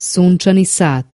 Sunčani sat.